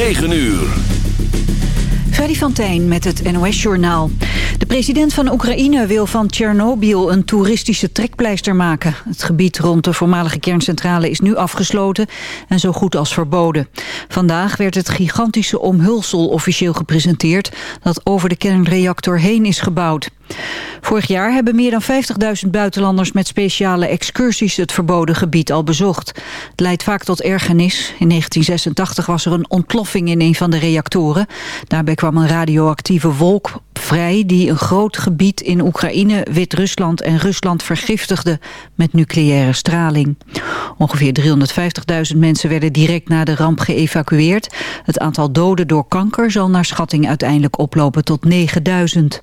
9 uur. Freddy van met het NOS-journaal. De president van Oekraïne wil van Tsjernobyl een toeristische trekpleister maken. Het gebied rond de voormalige kerncentrale is nu afgesloten en zo goed als verboden. Vandaag werd het gigantische omhulsel officieel gepresenteerd... dat over de kernreactor heen is gebouwd. Vorig jaar hebben meer dan 50.000 buitenlanders met speciale excursies het verboden gebied al bezocht. Het leidt vaak tot ergernis. In 1986 was er een ontploffing in een van de reactoren. Daarbij kwam een radioactieve wolk vrij die een groot gebied in Oekraïne, Wit-Rusland en Rusland vergiftigde met nucleaire straling. Ongeveer 350.000 mensen werden direct na de ramp geëvacueerd. Het aantal doden door kanker zal naar schatting uiteindelijk oplopen tot 9000.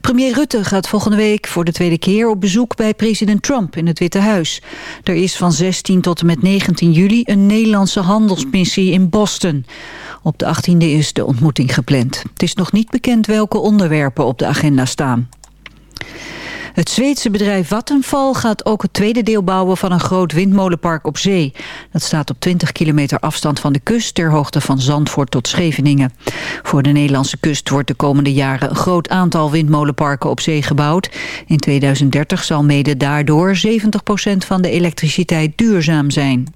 Premier Rutte gaat volgende week voor de tweede keer op bezoek bij president Trump in het Witte Huis. Er is van 16 tot en met 19 juli een Nederlandse handelsmissie in Boston. Op de 18e is de ontmoeting gepland. Het is nog niet bekend welke onderwerpen op de agenda staan. Het Zweedse bedrijf Vattenfall gaat ook het tweede deel bouwen van een groot windmolenpark op zee. Dat staat op 20 kilometer afstand van de kust ter hoogte van Zandvoort tot Scheveningen. Voor de Nederlandse kust wordt de komende jaren een groot aantal windmolenparken op zee gebouwd. In 2030 zal mede daardoor 70% van de elektriciteit duurzaam zijn.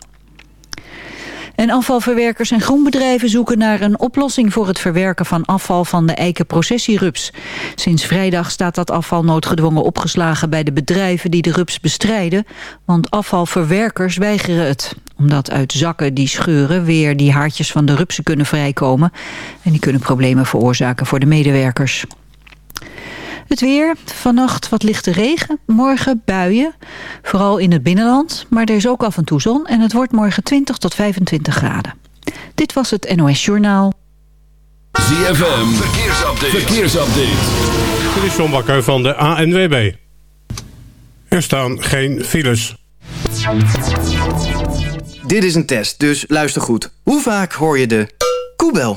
En afvalverwerkers en groenbedrijven zoeken naar een oplossing voor het verwerken van afval van de eikenprocessierups. Sinds vrijdag staat dat afval noodgedwongen opgeslagen bij de bedrijven die de rups bestrijden, want afvalverwerkers weigeren het. Omdat uit zakken die scheuren weer die haartjes van de rupsen kunnen vrijkomen en die kunnen problemen veroorzaken voor de medewerkers. Het weer, vannacht wat lichte regen, morgen buien. Vooral in het binnenland, maar er is ook af en toe zon... en het wordt morgen 20 tot 25 graden. Dit was het NOS Journaal. ZFM, verkeersupdate. verkeersupdate. Dit is John Bakker van de ANWB. Er staan geen files. Dit is een test, dus luister goed. Hoe vaak hoor je de koebel?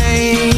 rain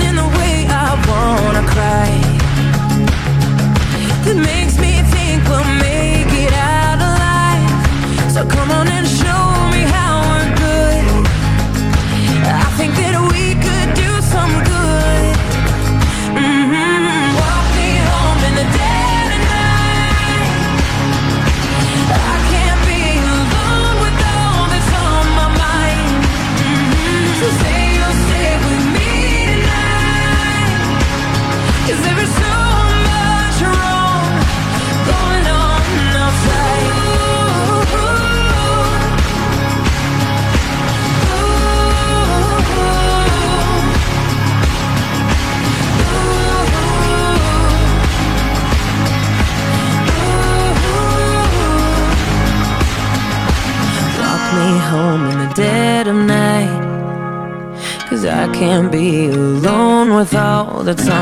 in the wind all the time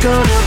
gonna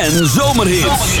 en zomerhits.